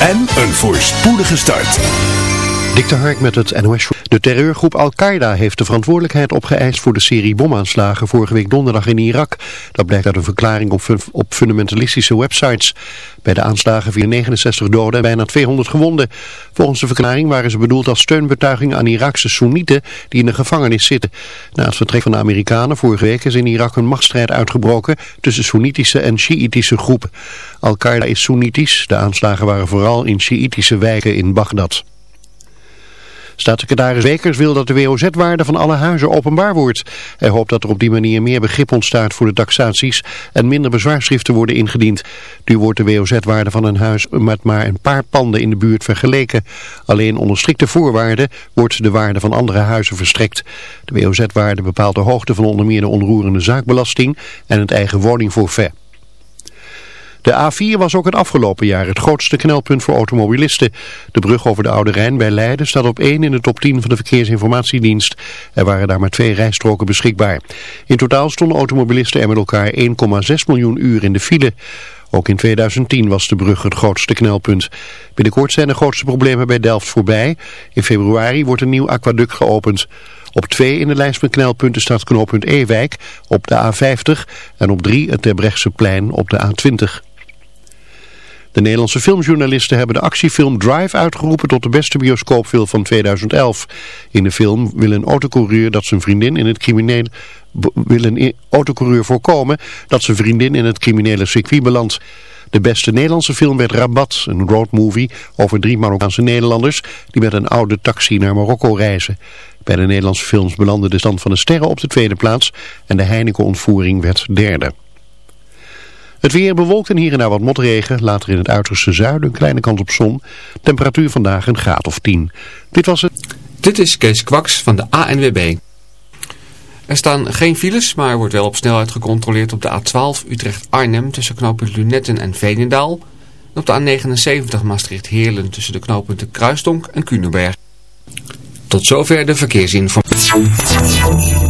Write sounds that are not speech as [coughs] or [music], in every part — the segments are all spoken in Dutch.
en een voorspoedige start. Met het NOS. De terreurgroep Al-Qaeda heeft de verantwoordelijkheid opgeëist voor de serie bomaanslagen vorige week donderdag in Irak. Dat blijkt uit een verklaring op, op fundamentalistische websites. Bij de aanslagen vielen 69 doden en bijna 200 gewonden. Volgens de verklaring waren ze bedoeld als steunbetuiging aan Irakse Soenieten die in de gevangenis zitten. Na het vertrek van de Amerikanen vorige week is in Irak een machtsstrijd uitgebroken tussen Soenitische en Sjiitische groepen. Al-Qaeda is Soenitisch. De aanslagen waren vooral in Sjiitische wijken in Bagdad. Staatssecretaris Wekers wil dat de WOZ-waarde van alle huizen openbaar wordt. Hij hoopt dat er op die manier meer begrip ontstaat voor de taxaties en minder bezwaarschriften worden ingediend. Nu wordt de WOZ-waarde van een huis met maar een paar panden in de buurt vergeleken. Alleen onder strikte voorwaarden wordt de waarde van andere huizen verstrekt. De WOZ-waarde bepaalt de hoogte van onder meer de onroerende zaakbelasting en het eigen woningforfait. De A4 was ook het afgelopen jaar het grootste knelpunt voor automobilisten. De brug over de Oude Rijn bij Leiden staat op 1 in de top 10 van de Verkeersinformatiedienst. Er waren daar maar twee rijstroken beschikbaar. In totaal stonden automobilisten er met elkaar 1,6 miljoen uur in de file. Ook in 2010 was de brug het grootste knelpunt. Binnenkort zijn de grootste problemen bij Delft voorbij. In februari wordt een nieuw aquaduct geopend. Op 2 in de lijst met knelpunten staat knooppunt Ewijk op de A50 en op 3 het Terbrechtseplein op de A20. De Nederlandse filmjournalisten hebben de actiefilm Drive uitgeroepen tot de beste bioscoopfilm van 2011. In de film wil een autocoureur dat zijn vriendin in het criminele wil een autocoureur voorkomen dat zijn vriendin in het criminele circuit belandt. De beste Nederlandse film werd Rabat, een roadmovie over drie Marokkaanse Nederlanders die met een oude taxi naar Marokko reizen. Bij de Nederlandse films belandde de stand van de sterren op de tweede plaats en de Heineken-ontvoering werd derde. Het weer bewolkt en hier en daar wat motregen. Later in het uiterste zuiden een kleine kans op zon. Temperatuur vandaag een graad of 10. Dit was het. Dit is Kees Kwaks van de ANWB. Er staan geen files, maar er wordt wel op snelheid gecontroleerd op de A12 Utrecht-Arnhem tussen knooppunt Lunetten en Veenendaal. En op de A79 Maastricht-Heerlen tussen de knooppunten Kruisdonk en Kunenberg. Tot zover de verkeersinformatie.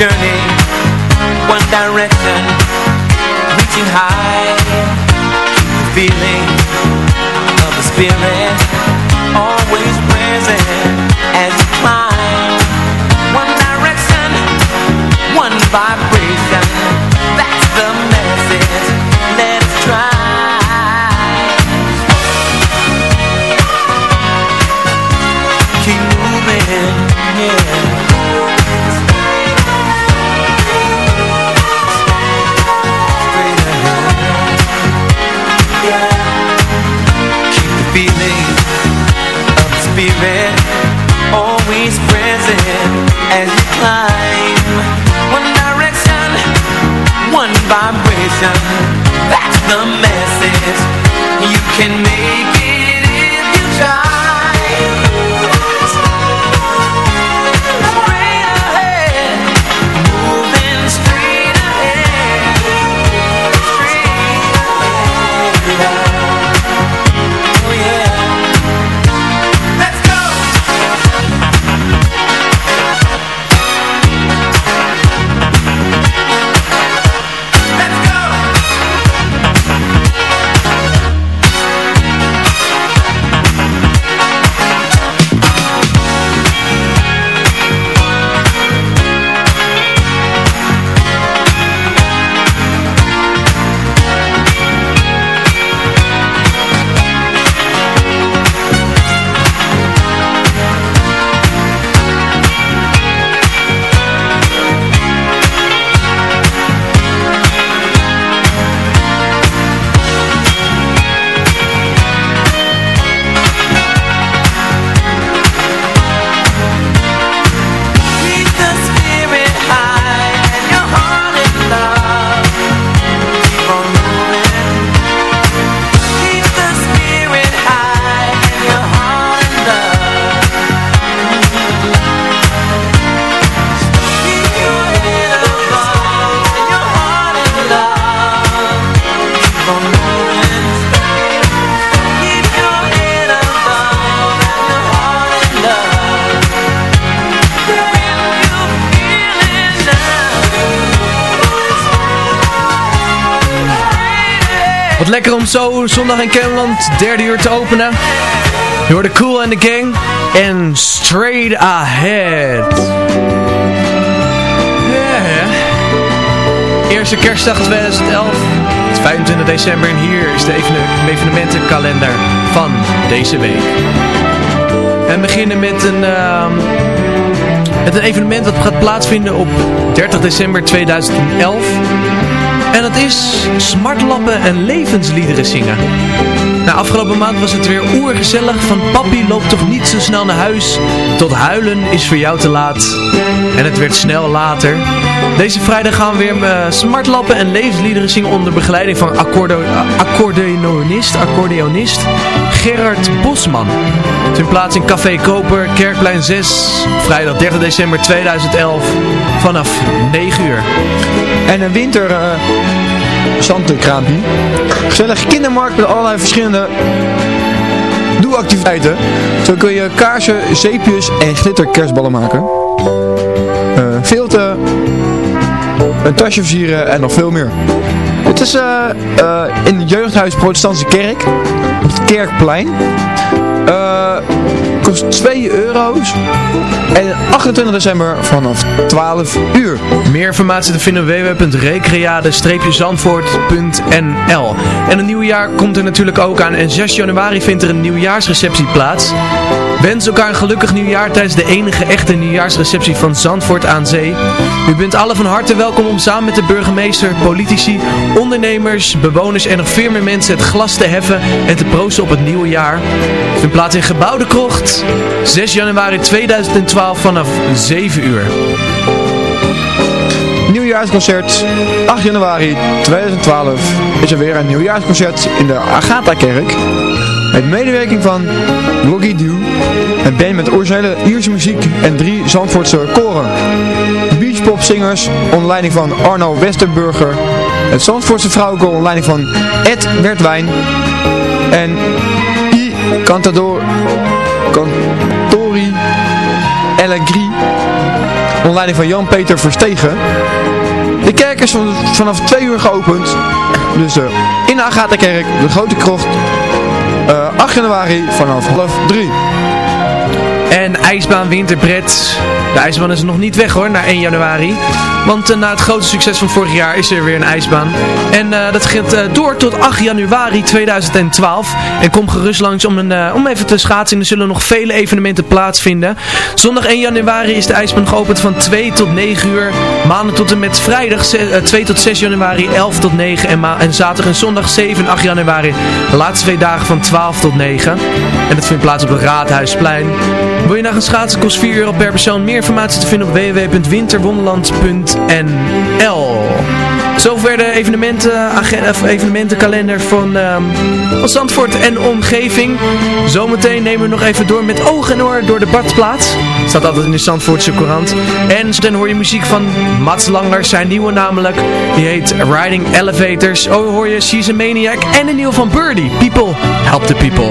Journey. One direction Reaching high. Feeling of the spirit one vibration. That's the message. You can make lekker om zo zondag in Kennemerland derde uur te openen. Je hoorde Cool and the Gang en Straight Ahead. Eerste kerstdag 2011. Het is 25 december en hier is de evene- evenementenkalender van deze week. En we beginnen met een, ehm, met een evenement dat gaat plaatsvinden op 30 december 2011. En dat is smartlappen en levensliederen zingen. Nou, afgelopen maand was het weer oergezellig. Van papi loopt toch niet zo snel naar huis. Tot huilen is voor jou te laat. En het werd snel later. Deze vrijdag gaan we weer eh, smartlappen en levensliederen zingen onder begeleiding van accordo accordeonist, accordeonist Gerard Bosman. Vindt plaats in Café Koper, Kerkplein 6, vrijdag 30 december 2011 vanaf 9 uur. En een winter uh, zandkraampje. Gezellige kindermarkt met allerlei verschillende doe-activiteiten. Zo kun je kaarsen, zeepjes en glitterkerstballen maken. Uh, filten, een tasje versieren en nog veel meer. Het is uh, in het jeugdhuis Protestantse Kerk, op het Kerkplein. Kost 2 euro's. En 28 december vanaf 12 uur. Meer informatie te vinden op www.recreade-zandvoort.nl En een nieuw jaar komt er natuurlijk ook aan. En 6 januari vindt er een nieuwjaarsreceptie plaats. Wens elkaar een gelukkig nieuwjaar tijdens de enige echte nieuwjaarsreceptie van Zandvoort aan Zee. U bent alle van harte welkom om samen met de burgemeester, politici, ondernemers, bewoners en nog veel meer mensen het glas te heffen en te proosten op het nieuwe jaar. Vindt plaats in Gebouw de Krocht, 6 januari 2012 vanaf 7 uur. Nieuwjaarsconcert, 8 januari 2012 is er weer een nieuwjaarsconcert in de Agatha-kerk. Met medewerking van Bloggy Dew, een band met originele Ierse muziek en drie Zandvoortse koren. Beachpopzingers onder leiding van Arno Westerburger, het Zandvoortse vrouwenkoor onder leiding van Ed Wertwijn en I Cantador Cantori Allegri onder leiding van Jan-Peter Verstegen. De kerk is van, vanaf 2 uur geopend, dus uh, in de Agatha-kerk, de Grote Krocht, 8 januari vanaf half 3. En ijsbaan Winterbred. De ijsbaan is nog niet weg hoor, na 1 januari. Want eh, na het grote succes van vorig jaar is er weer een ijsbaan. En eh, dat gaat eh, door tot 8 januari 2012. En kom gerust langs om, een, om even te schaatsen. Er zullen nog vele evenementen plaatsvinden. Zondag 1 januari is de ijsbaan geopend van 2 tot 9 uur. Maandag tot en met vrijdag ze- eh, 2 tot 6 januari 11 tot 9. En, en zaterdag en zondag 7 en 8 januari. De laatste twee dagen van 12 tot 9. En dat vindt plaats op het Raadhuisplein. Wil je naar gaan schaatsen? Kost 4 euro per persoon. Meer informatie te vinden op www.winterwonderland.nl Zover de evenementen, agen- of evenementenkalender van, van Zandvoort en omgeving. Zometeen nemen we nog even door met oog en oor door de badplaats. Staat altijd in de Zandvoortse Courant. En dan hoor je muziek van Mats Langer, zijn nieuwe namelijk. Die heet Riding Elevators. Oh, hoor je She's a Maniac. En de nieuwe van Birdie, People Help the People.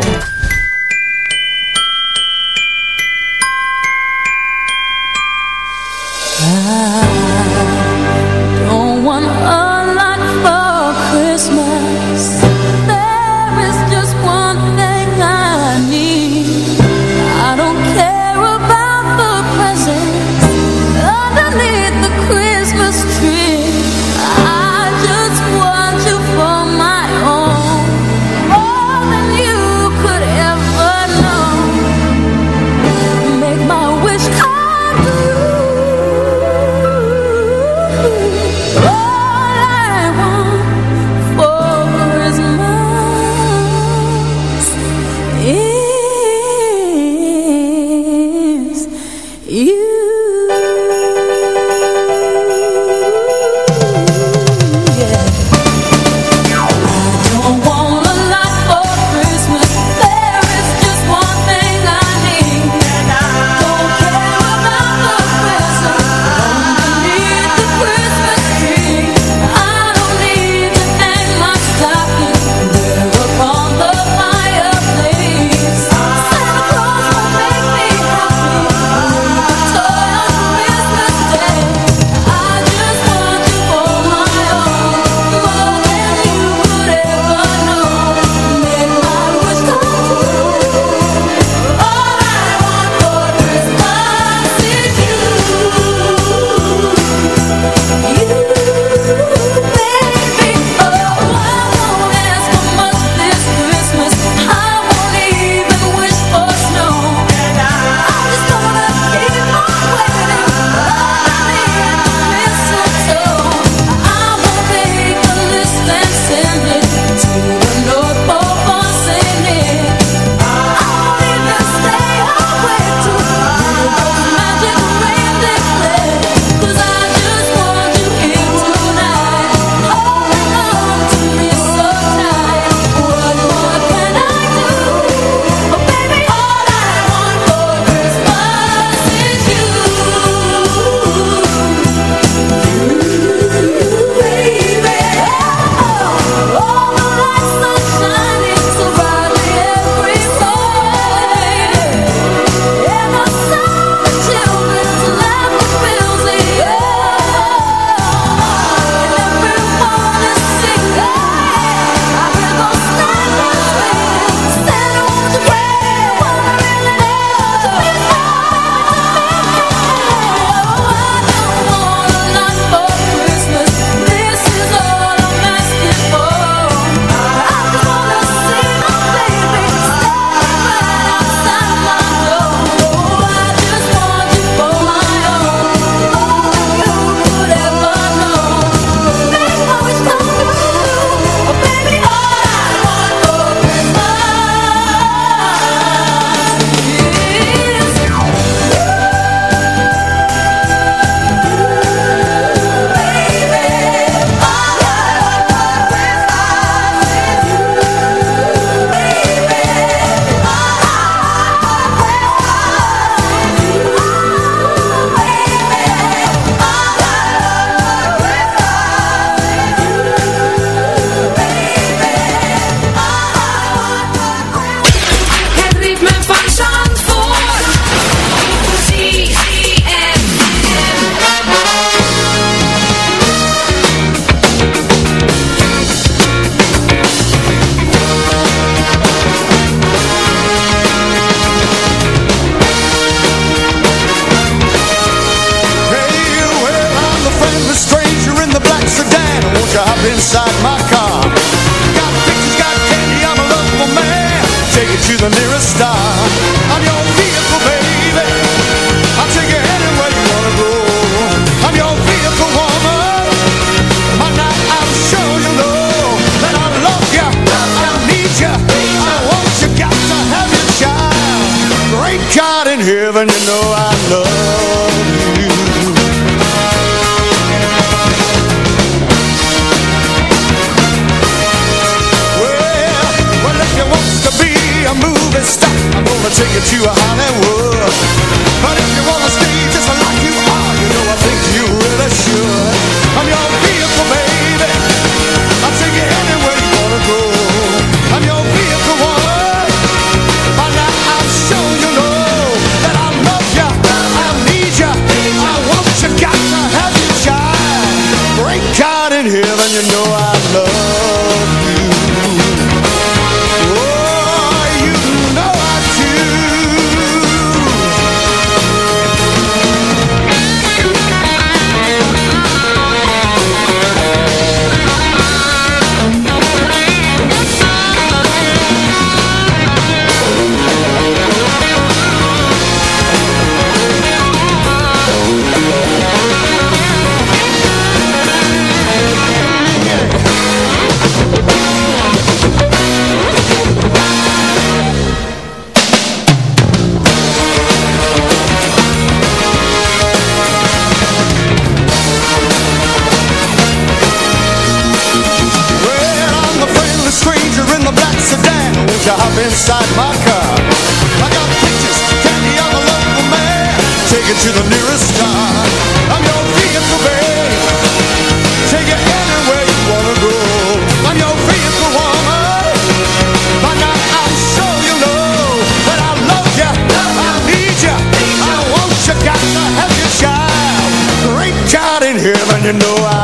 Inside my car? Got pictures, got candy, I'm a lovable man. Take you to the nearest star. I'm your vehicle, baby. I'll take you anywhere you wanna go. I'm your vehicle, woman. And now I'm sure you know that I love you. I need you. I want you. Got to have your child. Great God in heaven, you know I love Gonna take you to Hollywood. But if you wanna stay just like you are, you know I think you really should. I'm your vehicle, baby. I'll take you anywhere you wanna go. I'm your vehicle, woman. And now I'm sure you know that I love you. I need you. I want you. Got to have your child. Great God in heaven, you know I love to the nearest star. I'm your vehicle, babe. Take you anywhere you wanna go. I'm your vehicle, woman. By now I'm sure you know that I love you. I need you. I want you. Got to have your child. Great God in heaven, you know I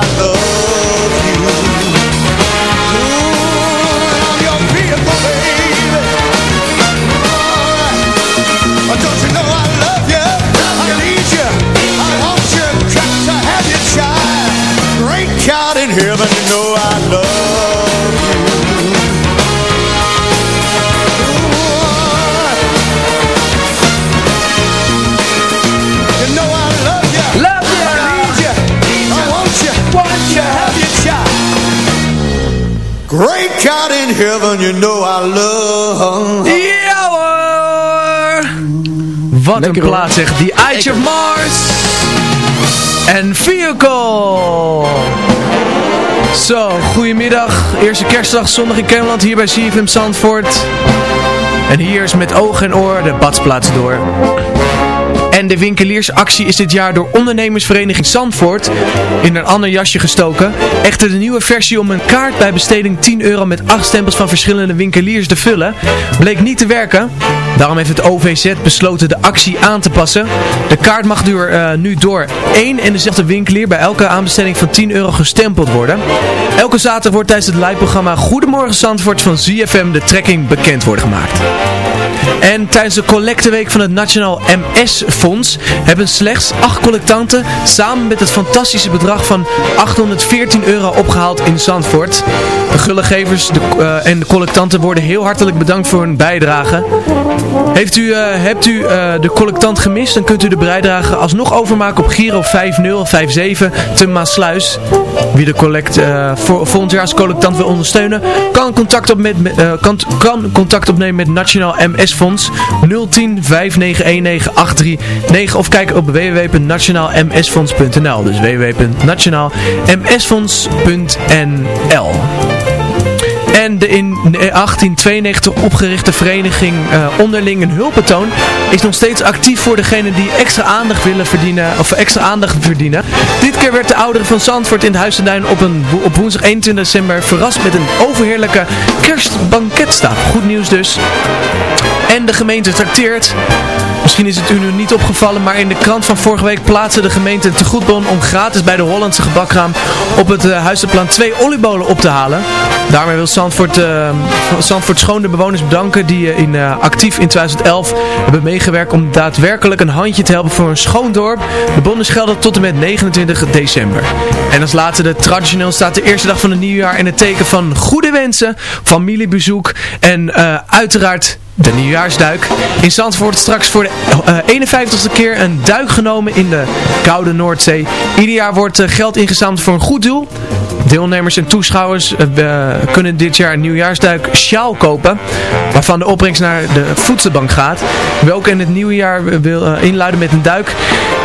in heaven, you know I love. Ja hoor! Wat Lekker, een hoor. plaat zeg. The Age of Mars. En Vehicle. Zo, goedemiddag. Eerste kerstdag, zondag in Kennemerland, hier bij CFM Zandvoort. En hier is met oog en oor de badsplaats door. En de winkeliersactie is dit jaar door ondernemersvereniging Zandvoort in een ander jasje gestoken. Echter de nieuwe versie om een kaart bij besteding 10 euro met 8 stempels van verschillende winkeliers te vullen bleek niet te werken. Daarom heeft het OVZ besloten de actie aan te passen. De kaart mag eh, nu door één en dezelfde winkelier bij elke aanbesteding van 10 euro gestempeld worden. Elke zaterdag wordt tijdens het live-programma Goedemorgen Zandvoort van ZFM de trekking bekend worden gemaakt. En tijdens de collecteweek van het Nationaal MS-fonds hebben slechts acht collectanten samen met het fantastische bedrag van 814 euro opgehaald in Zandvoort. De gullegevers de, eh, en de collectanten worden heel hartelijk bedankt voor hun bijdrage. Heeft u, eh, hebt u eh, de collectant gemist, dan kunt u de bijdrage alsnog overmaken op Giro 5057 te Maasluis. Wie de collect voor, volgend als collectant wil ondersteunen, kan contact, op met, kan, kan contact opnemen met Nationaal MS Fonds 010 5919 839 of kijk op www.nationaalmsfonds.nl. Dus www.nationaalmsfonds.nl. En de in 1892 opgerichte vereniging eh, Onderling een Hulpbetoon is nog steeds actief voor degenen die extra aandacht willen verdienen, of extra aandacht verdienen. Dit keer werd de ouderen van Zandvoort in het Huis ten Duin op, een, op woensdag 21 december verrast met een overheerlijke kerstbanketstap. Goed nieuws dus. En de gemeente trakteert Misschien is het u nu niet opgevallen, maar in de krant van vorige week plaatste de gemeente te goedbon om gratis bij de Hollandse gebakkraam op het uh, Huizenplan twee oliebollen op te halen. Daarmee wil Zandvoort, uh, Schoon de bewoners bedanken die uh, in, uh, actief in 2011 hebben meegewerkt om daadwerkelijk een handje te helpen voor een schoon dorp. De bonnen gelden tot en met 29 december. En als laatste de traditioneel staat de eerste dag van het nieuwjaar in het teken van goede wensen, familiebezoek en uiteraard de nieuwjaarsduik. In Zandvoort straks voor de uh, 51ste keer een duik genomen in de koude Noordzee. Ieder jaar wordt uh, geld ingezameld voor een goed doel. Deelnemers en toeschouwers uh, kunnen dit jaar een nieuwjaarsduik sjaal kopen. Waarvan de opbrengst naar de voedselbank gaat. Welke in het nieuwe jaar wil inluiden met een duik.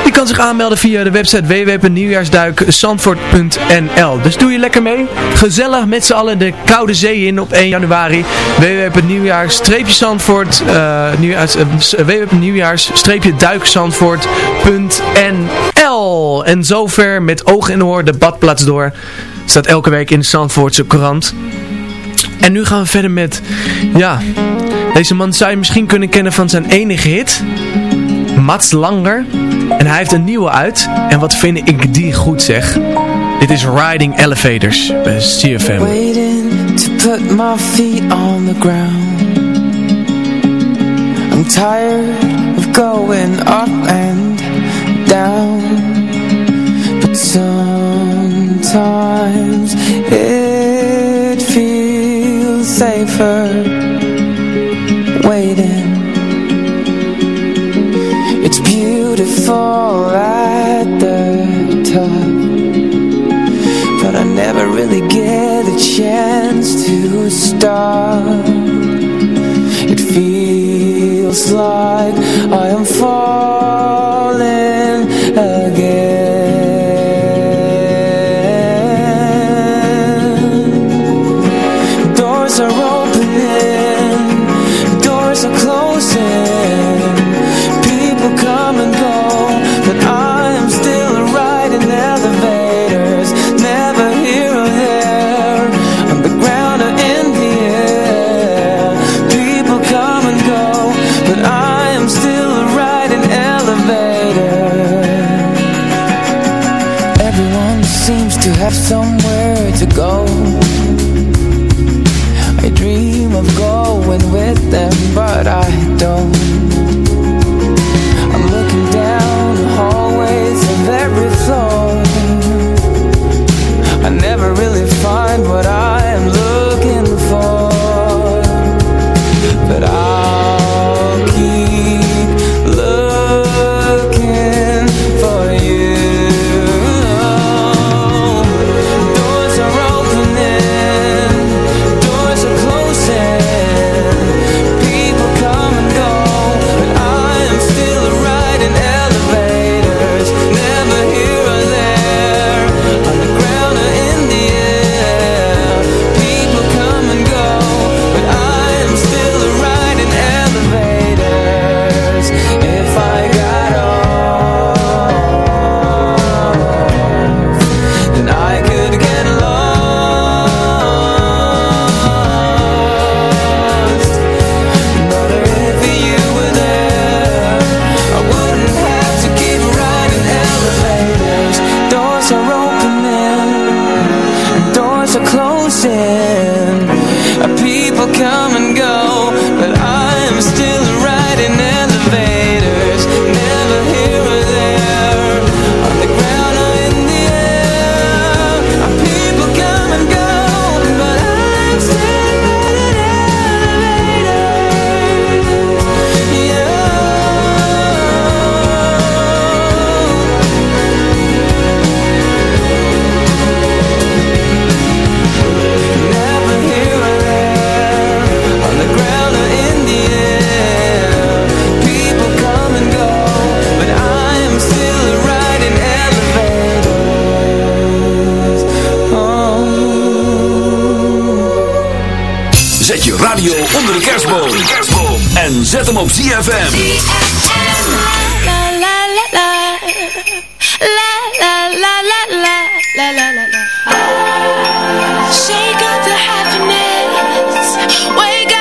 Die kan zich aanmelden via de website www.nieuwjaarsduikzandvoort.nl Dus doe je lekker mee. Gezellig met z'n allen de koude zee in op 1 januari. www.nieuwjaars-zandvoort nieuwjaars, www.nieuwjaars-duikzandvoort.nl En zover met oog en oor de badplaats door. Staat elke week in de Zandvoortse krant. En nu gaan we verder met... Ja, deze man zou je misschien kunnen kennen van zijn enige hit... Mats Langer. En hij heeft een nieuwe uit. En wat vind ik die goed zeg. Dit is Riding Elevators bij CFM. Waiting to put my feet on the ground. I'm tired of going up and down. But sometimes it feels safer waiting. It's beautiful at the top But I never really get a chance to stop It feels like I am falling again Zet je radio onder de kerstboom. En zet hem op ZFM. La la la la La la la la la La la la la Shake up the happiness Wake up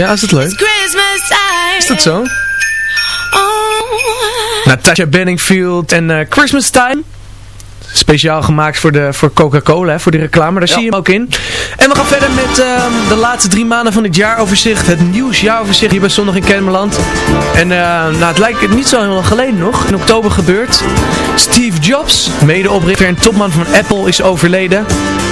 Ja, is het leuk? Christmas time. Is dat zo? Oh. Natasha Benningfield en eh, Christmas Time. Speciaal gemaakt voor, de, voor Coca-Cola, hè, voor die reclame. Daar zie je hem ook in. En we gaan verder met ehm, de laatste drie maanden van het jaaroverzicht. Het nieuwsjaaroverzicht hier bij Zondag in Kennemerland. En eh, nou, het lijkt niet zo heel lang geleden nog. In oktober gebeurd. Steve Jobs, medeoprichter en topman van Apple, is overleden.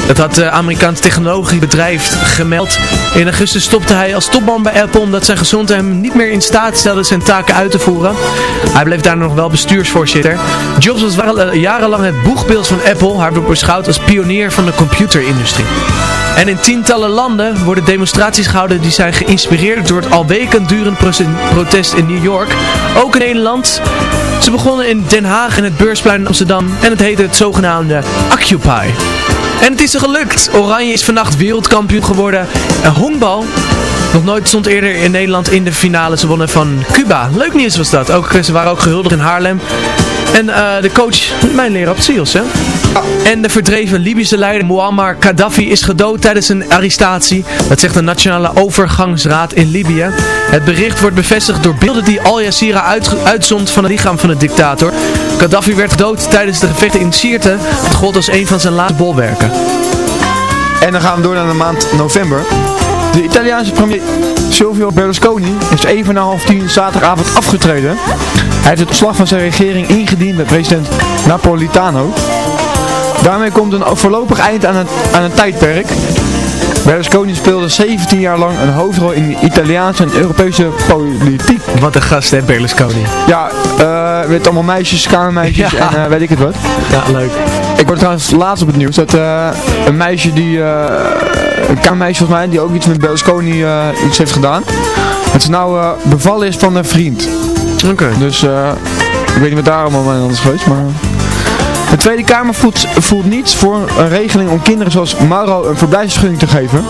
Dat had het Amerikaans technologiebedrijf gemeld. In augustus stopte hij als topman bij Apple omdat zijn gezondheid hem niet meer in staat stelde zijn taken uit te voeren. Hij bleef daar nog wel bestuursvoorzitter. Jobs was eh, jarenlang het boegbeeld van Apple. Hij werd beschouwd als pionier van de computerindustrie. En in tientallen landen worden demonstraties gehouden die zijn geïnspireerd door het al weken durend protest in New York. Ook in Nederland. Ze begonnen in Den Haag en het Beursplein in Amsterdam en het heette het zogenaamde Occupy. En het is er gelukt. Oranje is vannacht wereldkampioen geworden. En honkbal. Nog nooit stond eerder in Nederland in de finale. Ze wonnen van Cuba. Leuk nieuws was dat. Ook, ze waren ook gehuldigd in Haarlem. En eh, de coach, mijn leraar op hè? En de verdreven Libische leider Muammar Gaddafi is gedood tijdens een arrestatie. Dat zegt de Nationale Overgangsraad in Libië. Het bericht wordt bevestigd door beelden die Al Jazeera uit, uitzond van het lichaam van de dictator. Gaddafi werd gedood tijdens de gevechten in Sirte. Het gold als een van zijn laatste bolwerken. En dan gaan we door naar de maand november. De Italiaanse premier Silvio Berlusconi is even na half tien zaterdagavond afgetreden. Hij heeft het ontslag van zijn regering ingediend bij president Napolitano. Daarmee komt een voorlopig eind aan het, aan een tijdperk. Berlusconi speelde 17 jaar lang een hoofdrol in de Italiaanse en Europese politiek. Wat een gast hè, Berlusconi. Ja, eh met allemaal meisjes, kamermeisjes Ja. en eh, weet ik het wat. Ja, leuk. Ik word trouwens laatst op het nieuws dat eh, een meisje die, een kamermeisje volgens mij, die ook iets met Berlusconi iets heeft gedaan. Dat ze nou bevallen is van een vriend. Oké. Dus ik weet niet wat daar allemaal mee is geweest, maar... De Tweede Kamer voelt, niets voor een regeling om kinderen zoals Mauro een verblijfsvergunning te geven.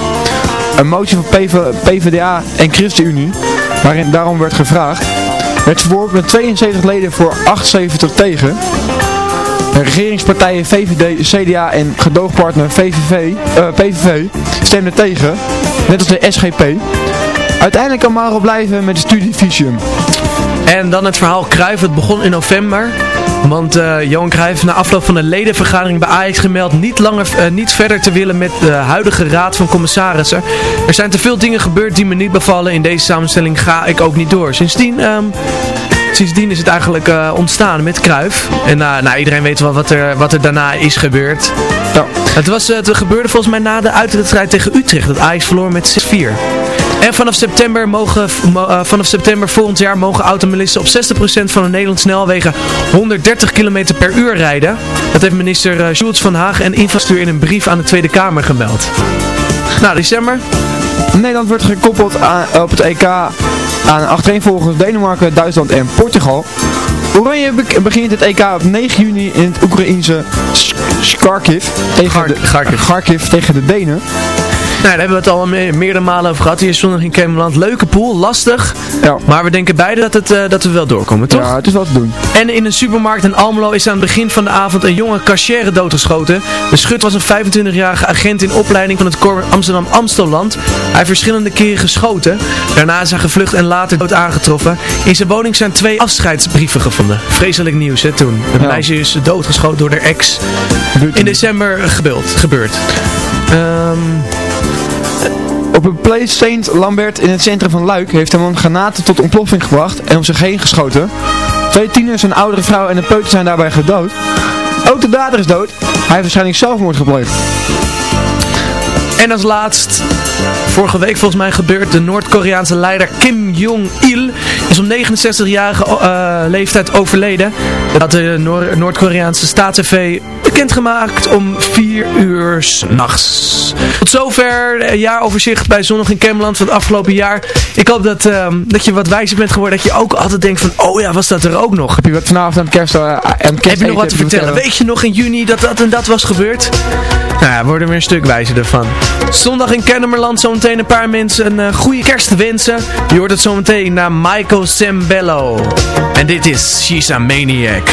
Een motie van PV, PvdA en ChristenUnie, waarin daarom werd gevraagd, werd verworpen met 72 leden voor 78 tegen. De regeringspartijen VVD, CDA en gedoogpartner VVV, eh, PVV stemden tegen, net als de SGP. Uiteindelijk kan Mauro blijven met de studie Visium. En dan het verhaal Cruijff. Het begon in november. Want eh, Johan Cruijff na afloop van de ledenvergadering bij Ajax gemeld niet, langer, eh, niet verder te willen met de huidige raad van commissarissen. Er zijn te veel dingen gebeurd die me niet bevallen. In deze samenstelling ga ik ook niet door. Sindsdien... ehm, Sindsdien is het eigenlijk eh, ontstaan met Cruijff. En eh, nou, iedereen weet wel wat er, wat er daarna is gebeurd. Het, was, eh, het gebeurde volgens mij na de uitwedstrijd tegen Utrecht. Dat Ajax verloor met 6-4. En vanaf september, mogen, mo- eh, vanaf september volgend jaar mogen automobilisten op 60% van de Nederlandse snelwegen 130 km per uur rijden. Dat heeft minister eh, Schultz van Haag en Infrastructuur in een brief aan de Tweede Kamer gemeld. Nou, december. Nederland wordt gekoppeld aan, op het EK aan achtereenvolgens Denemarken, Duitsland en Portugal. Oranje be- begint het EK op 9 juni in het Oekraïense Sk- Kharkiv tegen, de, Kharkiv tegen de Denen. Nou, daar hebben we het al me- meerdere malen over gehad. Hier is zondag in Camerland. Leuke pool, lastig. Maar we denken beide dat, het, eh, dat we wel doorkomen, toch? Ja, het is wel te doen. En in een supermarkt in Almelo is aan het begin van de avond een jonge cashier doodgeschoten. De schut was een 25-jarige agent in opleiding van het Korps Amsterdam Amstelland. Hij heeft verschillende keren geschoten. Daarna is hij gevlucht en later dood aangetroffen. In zijn woning zijn twee afscheidsbrieven gevonden. Vreselijk nieuws, hè, toen. Het meisje is doodgeschoten door haar ex. In december gebeurd. gebeurd. Ehm... Op een Place Saint Lambert in het centrum van Luik heeft een man granaten tot ontploffing gebracht en om zich heen geschoten. Twee tieners, een oudere vrouw en een peuter zijn daarbij gedood. Ook de dader is dood. Hij heeft waarschijnlijk zelfmoord gepleegd. En als laatst, vorige week volgens mij gebeurd, de Noord-Koreaanse leider Kim Jong-il is om 69-jarige eh, leeftijd overleden. Dat had de Noor- Noord-Koreaanse staats-TV bekendgemaakt om 4 uur 's nachts. Tot zover het jaaroverzicht bij Zonnig in Camerland van het afgelopen jaar. Ik hoop dat, ehm, dat je wat wijzer bent geworden, dat je ook altijd denkt van, oh ja, was dat er ook nog? Heb je wat vanavond aan het kerst, uh, Heb je nog wat te vertellen? Weet je nog in juni dat dat en dat was gebeurd? Nou ja, worden weer een stuk wijzer ervan. Zondag in Kennemerland zometeen een paar mensen een eh, goede kerst wensen. Je hoort het zometeen naar Michael Sembello. En dit is She's a Maniac.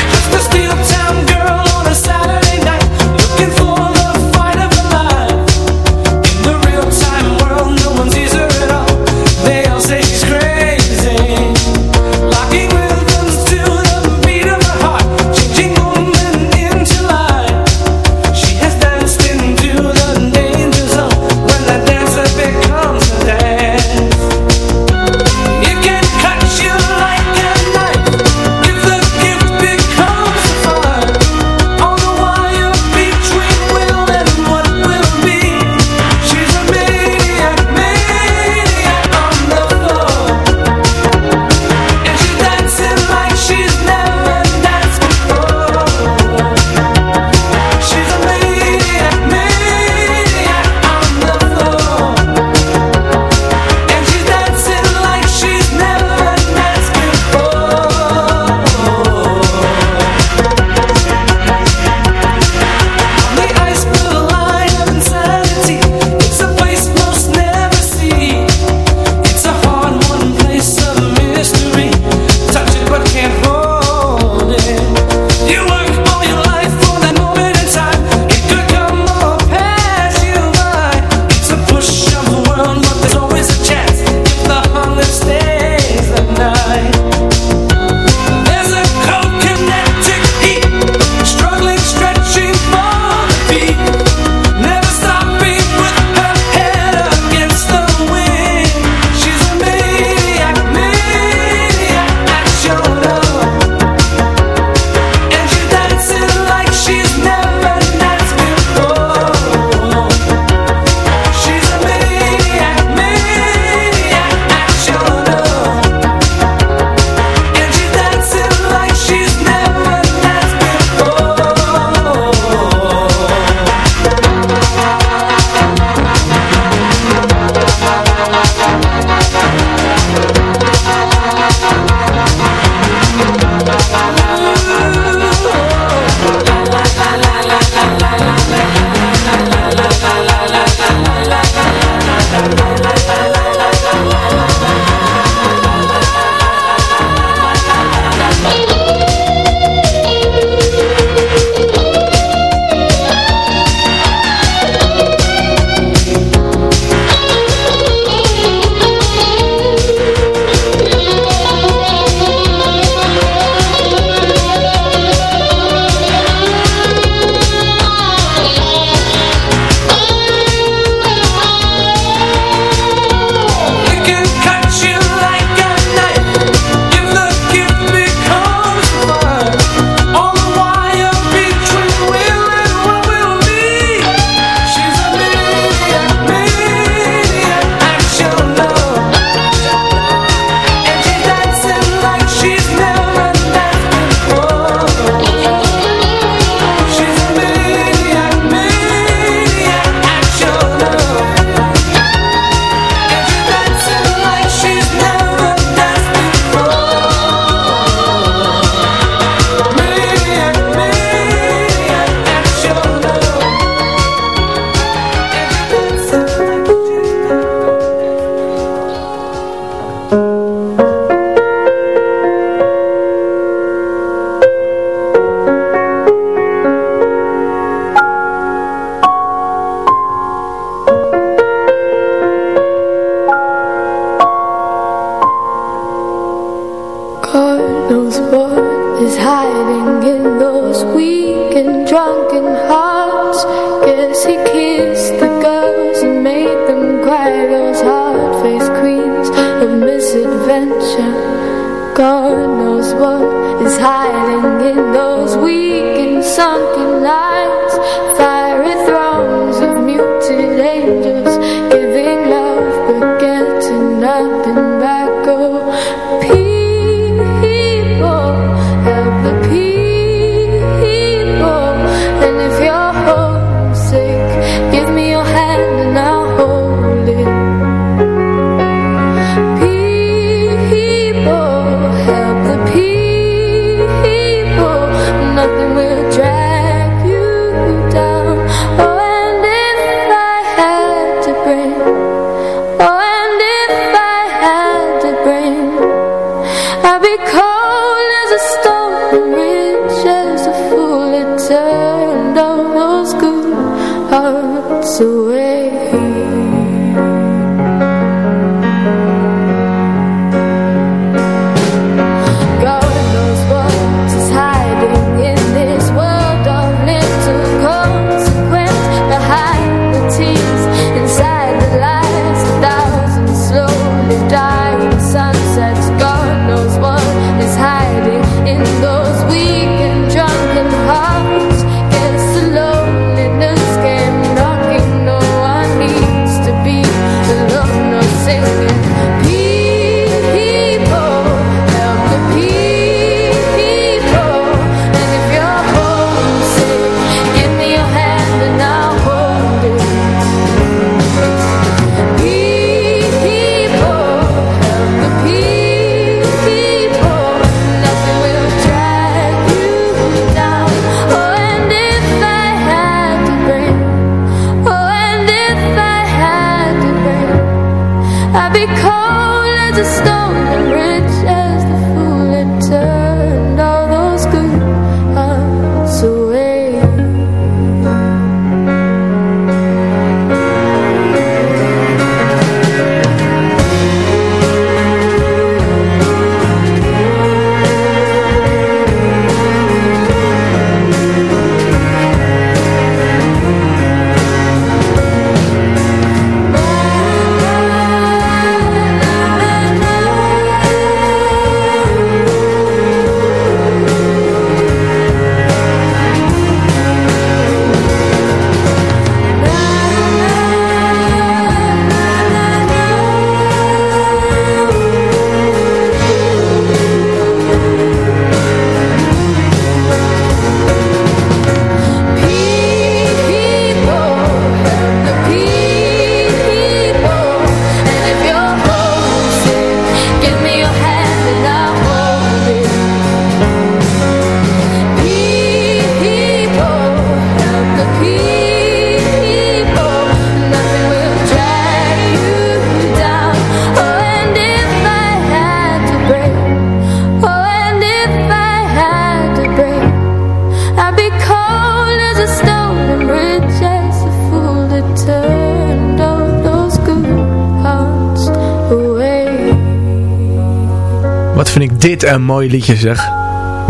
Een mooi liedje zeg.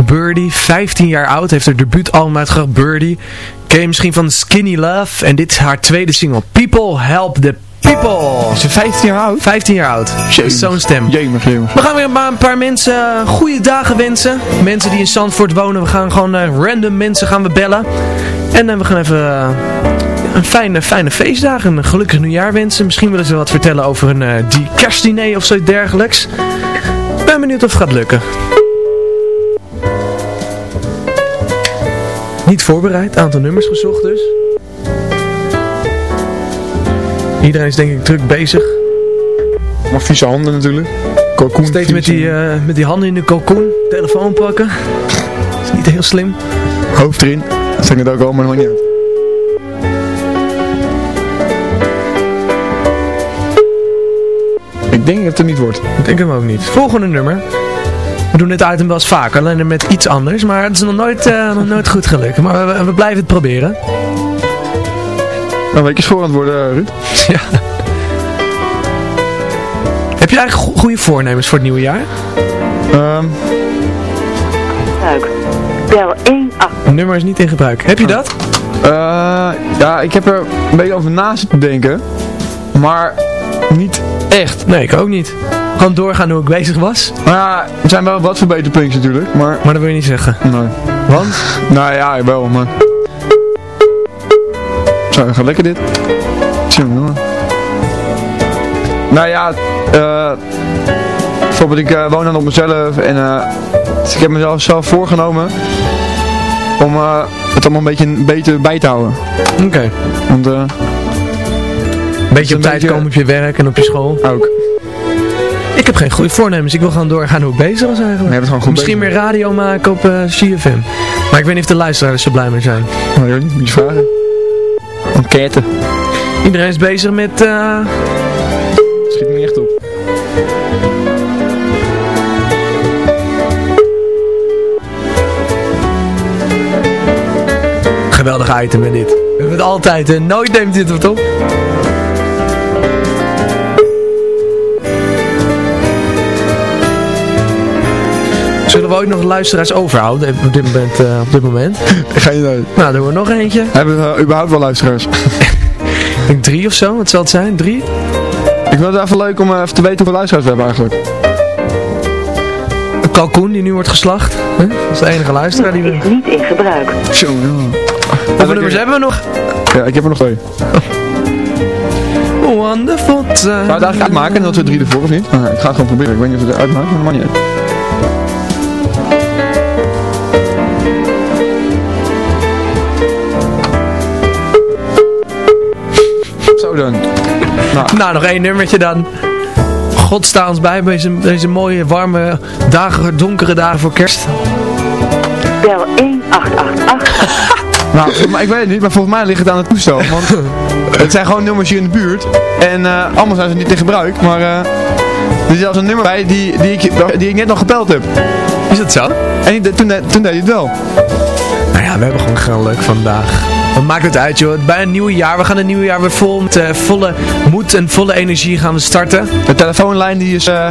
Birdie, 15 jaar oud, heeft haar debuutalbum uitgebracht, Birdie. Ken je misschien van Skinny Love? En dit is haar tweede single, People Help the People. Is ze 15 jaar oud? 15 jaar oud. Zo'n stem. Jemig, jemig. We gaan weer een paar mensen uh, goede dagen wensen. Mensen die in Zandvoort wonen. We gaan gewoon uh, random mensen gaan we bellen. En uh, we gaan even een fijne, fijne feestdag. Een gelukkig nieuwjaar wensen. Misschien willen ze wat vertellen over een die kerstdiner of zoiets dergelijks. Ben benieuwd of het gaat lukken. Niet voorbereid. Aantal nummers gezocht dus. Iedereen is denk ik druk bezig. Maar vieze handen natuurlijk. Kalkoen, Steeds met die, uh, met die handen in de kalkoen. Telefoon pakken. [laughs] Is niet heel slim. Hoofd erin. Dat ik het ook al, maar dat maakt niet uit. Ik denk dat het er niet wordt. Ik denk hem ook niet. Volgende nummer. We doen dit item wel eens vaker, alleen met iets anders. Maar het is nog nooit, uh, nog nooit goed gelukt. Maar we, we blijven het proberen. Nou, week is voorhand worden, Ruud. [laughs] ja. Heb je eigenlijk goede voornemens voor het nieuwe jaar? Um. Gebruik. Bel 1 Nummer is niet in gebruik. Heb je dat? Uh, ja, ik heb er een beetje over na zitten denken. Maar niet echt. Nee, ik ook niet. Gewoon doorgaan hoe ik bezig was. Maar ja, er zijn wel wat verbeterpunten natuurlijk, maar... Maar dat wil je niet zeggen. Nee. Want? Nou ja, wel, maar... Zo, gaat lekker dit. Tjonge, jongen. Nou ja, eh... bijvoorbeeld ik eh, woon dan op mezelf en eh, dus ik heb mezelf zelf voorgenomen om eh, het allemaal een beetje beter bij te houden. Oké. Want. Beetje op tijd komen op je werk en op je school. Ook. Ik heb geen goede voornemens. Ik wil gewoon doorgaan hoe ik bezig was eigenlijk. Nee, gewoon goed Misschien meer radio maken op eh CFM. Maar ik weet niet of de luisteraars er blij mee zijn. Nou, niet moet je vragen. Enquête. Iedereen is bezig met... eh Schiet me niet echt op. Geweldig item hè, dit. We hebben het altijd, hè. nooit neemt dit wat op. Zullen we ooit nog luisteraars overhouden op dit moment? eh, op dit moment? [laughs] Ga je nou... Nou, doen we nog eentje. Hebben we eh, überhaupt wel luisteraars? [laughs] Ik denk drie of zo, wat zal het zijn? Drie? Ik vind het even leuk om eh, even te weten hoeveel luisteraars we hebben eigenlijk. Een kalkoen die nu wordt geslacht. Hè? Dat is de enige luisteraar die we... Is niet in gebruik. Zo, ja. Hoeveel nummers hebben we nog? Ja, ik heb er nog twee. Wonderful time. Zou je het eigenlijk uitmaken dat we drie ervoor of niet? Ah, ik ga het gewoon proberen. Ik weet niet of het eruit maakt, maar maakt niet uit. Zo dan. Nou, Nou, nog één nummertje dan. God sta ons bij bij deze, deze mooie, warme dagen, donkere dagen voor kerst. Bel 1888. [laughs] nou mij- ik weet het niet, maar volgens mij ligt het aan het toestel. Want [laughs] het zijn gewoon nummers hier in de buurt. En eh, allemaal zijn ze niet in gebruik, maar eh, er is zelfs een nummer bij die, die, ik, die ik net nog gebeld heb. Is dat zo? En die- toen, toen deed hij het wel. Nou ja, we hebben gewoon gewoon leuk vandaag. Wat maakt het uit joh, bij een nieuw jaar, we gaan een nieuw jaar weer vol met eh, volle moed en volle energie gaan we starten. De telefoonlijn die is eh,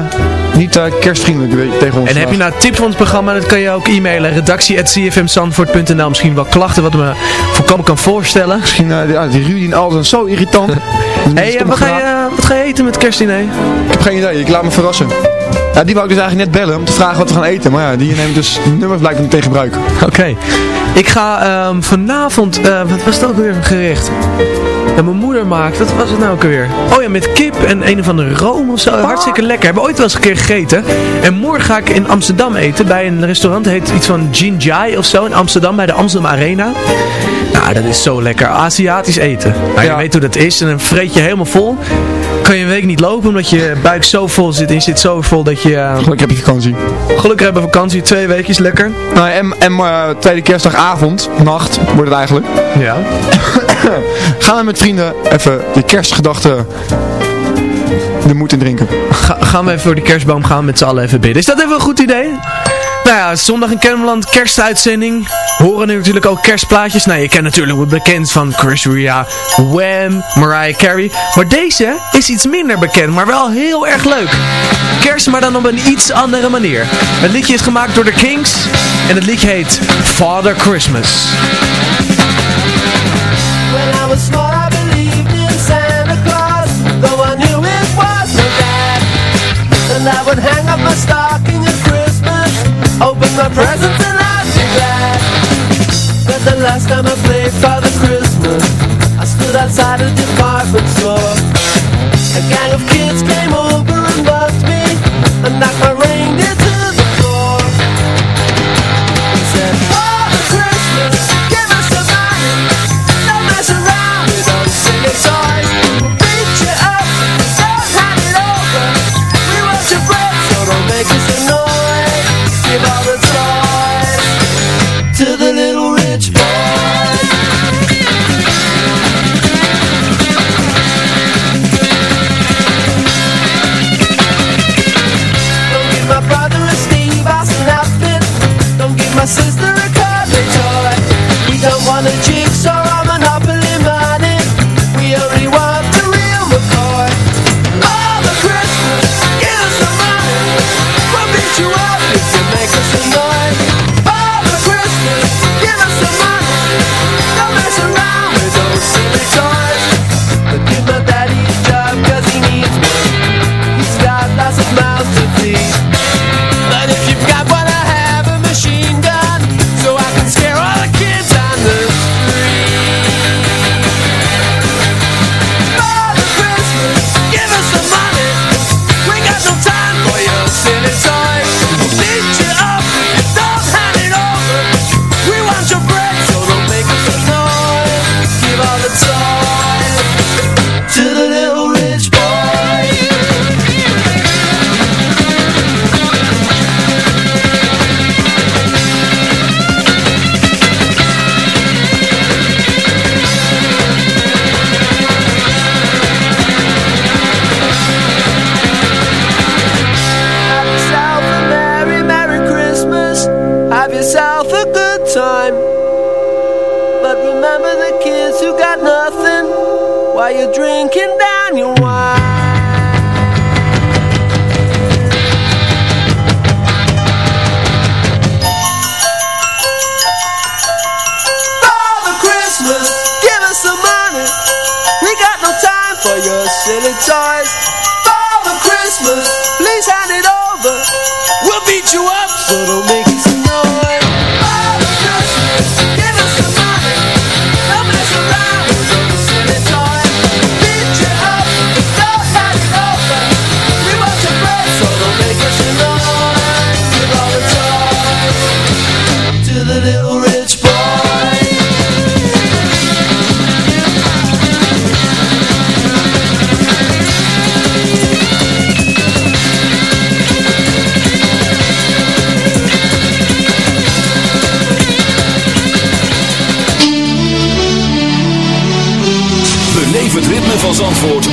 niet eh, kerstvriendelijk je, tegen ons. En heb je nou tips voor ons programma, dat kan je ook e-mailen. Redactie.cfmzandvoort.nl Misschien wel klachten wat me voorkomen kan voorstellen. Misschien, eh, ja, die Rudy en alles is zo irritant. [laughs] Hé, hey, wat, ga je, eh, wat ga je eten met kerstdiner? Ik heb geen idee, ik laat me verrassen. Ja, die wou ik dus eigenlijk net bellen om te vragen wat we gaan eten. Maar ja, die neemt dus nummers blijkbaar niet tegen gebruik. Oké. Ik ga ehm, vanavond, eh, wat was dat ook weer een gerecht? Ja, mijn moeder maakt, wat was het nou ook weer? Oh ja, met kip en een of andere room of zo. Hartstikke lekker. Hebben we ooit wel eens een keer gegeten. En morgen ga ik in Amsterdam eten bij een restaurant. heet iets van Jinjai of zo in Amsterdam bij de Amsterdam Arena. Nou, dat is zo lekker. Aziatisch eten. Nou, je weet hoe dat is. En dan vreet je helemaal vol. Kan je een week niet lopen omdat je buik zo vol zit. En je zit zo vol dat je... eh, Gelukkig heb je vakantie. gelukkig hebben we vakantie. Twee weken lekker. Nou, en en eh, tweede kerstdagavond, nacht, wordt het eigenlijk. Ja. [coughs] Gaan we met vrienden even de kerstgedachten de moed in drinken. Ga- gaan we even voor die kerstboom gaan met z'n allen even bidden. Is dat even een goed idee? Nou ja, zondag in Kennemerland, kerstuitzending. Horen nu natuurlijk ook kerstplaatjes. Nou, je kent natuurlijk wel bekend van Chris Ria, Wham, Mariah Carey. Maar deze is iets minder bekend, maar wel heel erg leuk. Kerst, maar dan op een iets andere manier. Het liedje is gemaakt door de Kings en het liedje heet Father Christmas. When I was small, I believed in Santa Claus, though I knew it dad. And I would hang up my stocking presents, and I'd be glad. But the last time I played Father Christmas, I stood outside a department store. A gang of kids came over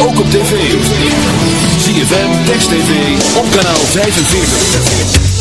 ook op tv. Zie ZFM, Text TV, op kanaal 45.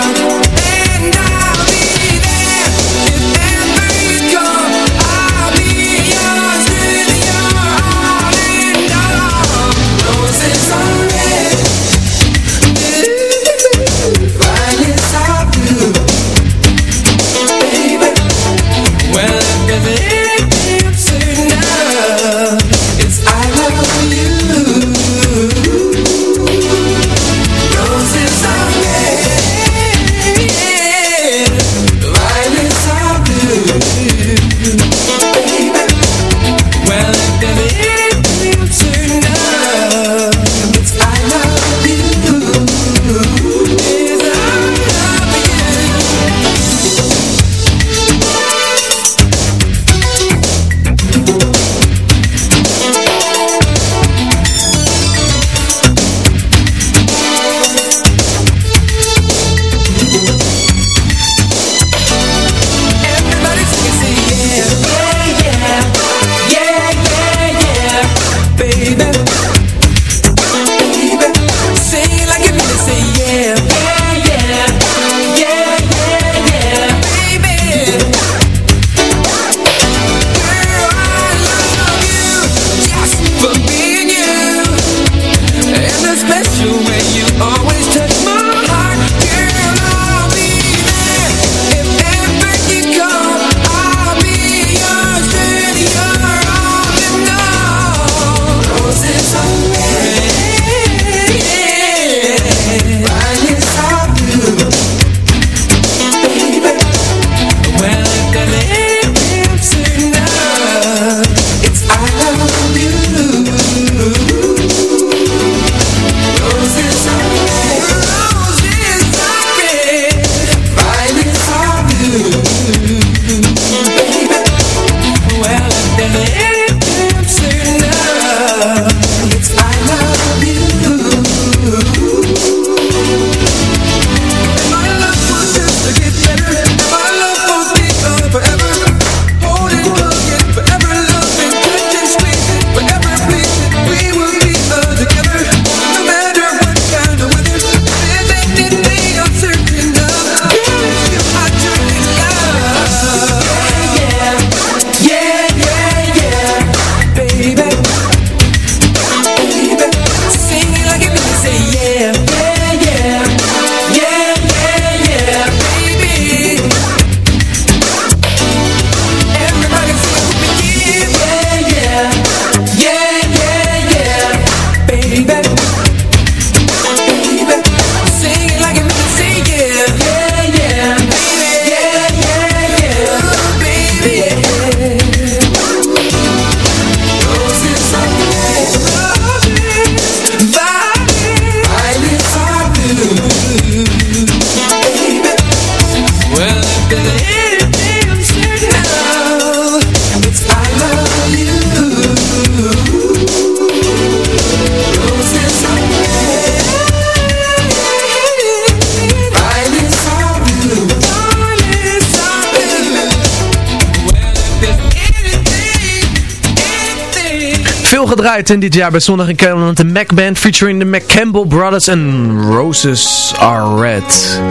Gedraaid in dit jaar bij Zondag in Cameron. De Mac Band featuring de McCampbell Brothers en Roses Are Red.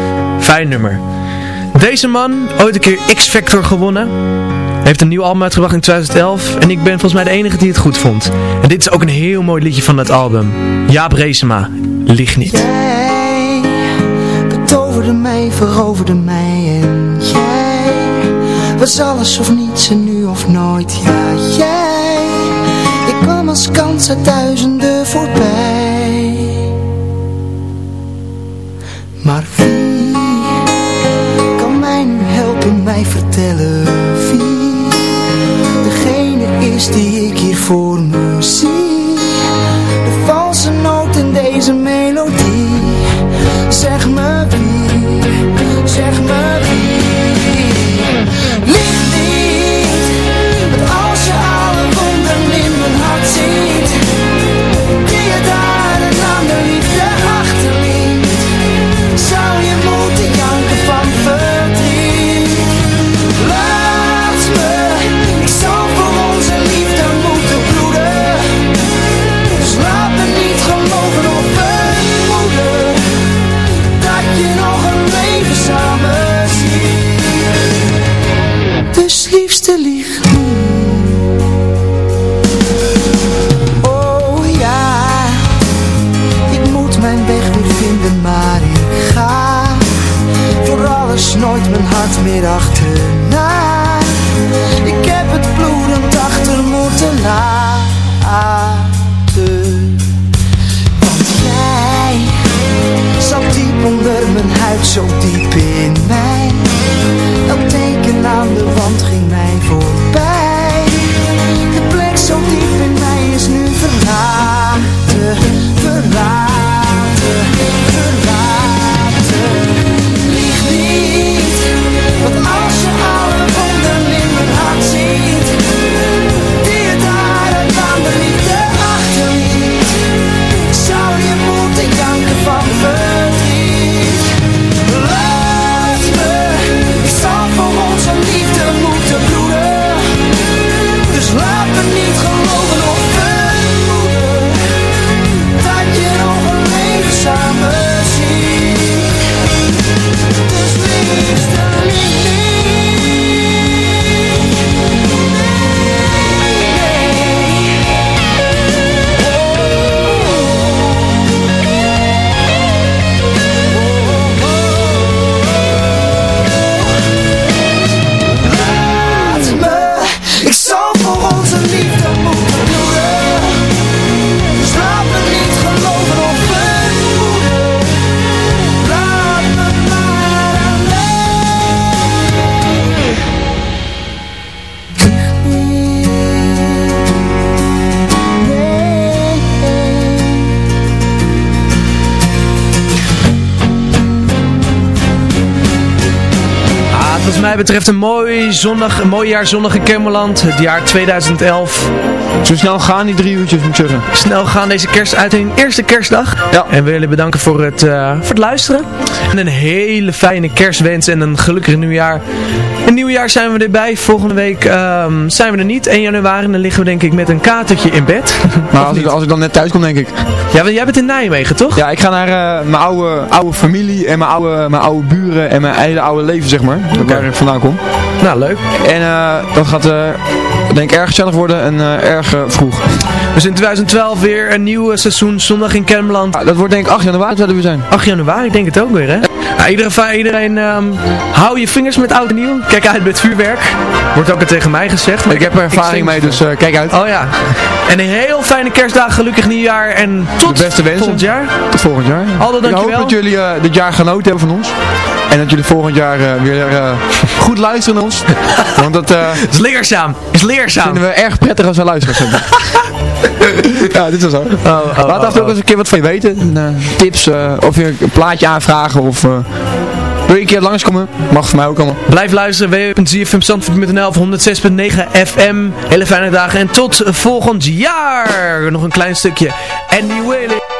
Fijn nummer. Deze man, ooit een keer X-Factor gewonnen. Heeft een nieuw album uitgebracht in 2011. En ik ben volgens mij de enige die het goed vond. En dit is ook een heel mooi liedje van het album. Jaap Reesema, Ligt niet. Betoverde veroverde mij en jij was alles of niets en nu of nooit. Ja, jij, als kans uit duizenden voorbij. Maar wie kan mij nu helpen, mij vertellen wie degene is die ik hier voor me zie? De valse noot in deze melodie. Zeg me wie, zeg me wie. Nooit mijn betreft een mooi, zonnig, een mooi jaar zonnig in Kermeland. Het jaar 2011. Zo snel gaan die drie uurtjes, moet ik zeggen. Snel gaan deze kerst uit hun eerste kerstdag. Ja. En we willen bedanken voor het, eh, voor het luisteren. En een hele fijne kerstwens en een gelukkig nieuwjaar. Een nieuwjaar zijn we erbij. Volgende week ehm, zijn we er niet. 1 januari dan liggen we denk ik met een katertje in bed. [laughs] Maar als ik, als ik dan net thuis kom, denk ik. Ja, want jij bent in Nijmegen, toch? Ja, ik ga naar eh, mijn oude, oude familie en mijn oude, mijn oude buren en mijn hele oude leven, zeg maar. Waar ik vandaan kom. Nou, leuk. En eh, dat gaat, denk ik, erg gezellig worden en eh, erg eh, vroeg. Dus in 2012 weer een nieuw seizoen Zondag in Kermeland. dat wordt denk ik 8 januari zouden we zijn. 8 januari, ik denk het ook weer, hè? Iedereen, iedereen ehm, hou je vingers met oud en nieuw. Kijk uit met vuurwerk. Wordt ook al tegen mij gezegd. maar Ik heb er ervaring mee, dus eh, kijk uit. Oh ja. En een heel fijne kerstdag, gelukkig nieuwjaar en tot De beste wensen. volgend jaar. Tot volgend jaar. Aldo, Ik hoop dankjewel. dat jullie eh, dit jaar genoten hebben van ons. En dat jullie volgend jaar eh, weer [laughs] goed luisteren naar ons. [laughs] Want dat is leerzaam. Is leerzaam. vinden we erg prettig als we luisteraars [laughs] hebben. ja, dit is zo. oh, Laat af en toe ook eens een keer wat van je weten. En, tips, of je een plaatje aanvragen of... eh, Wil je een keer langskomen? Mag voor mij ook allemaal. Blijf luisteren, www.zfmzandvoort.nl of 106.9 FM. Hele fijne dagen en tot volgend jaar. Nog een klein stukje. Andy Whaley.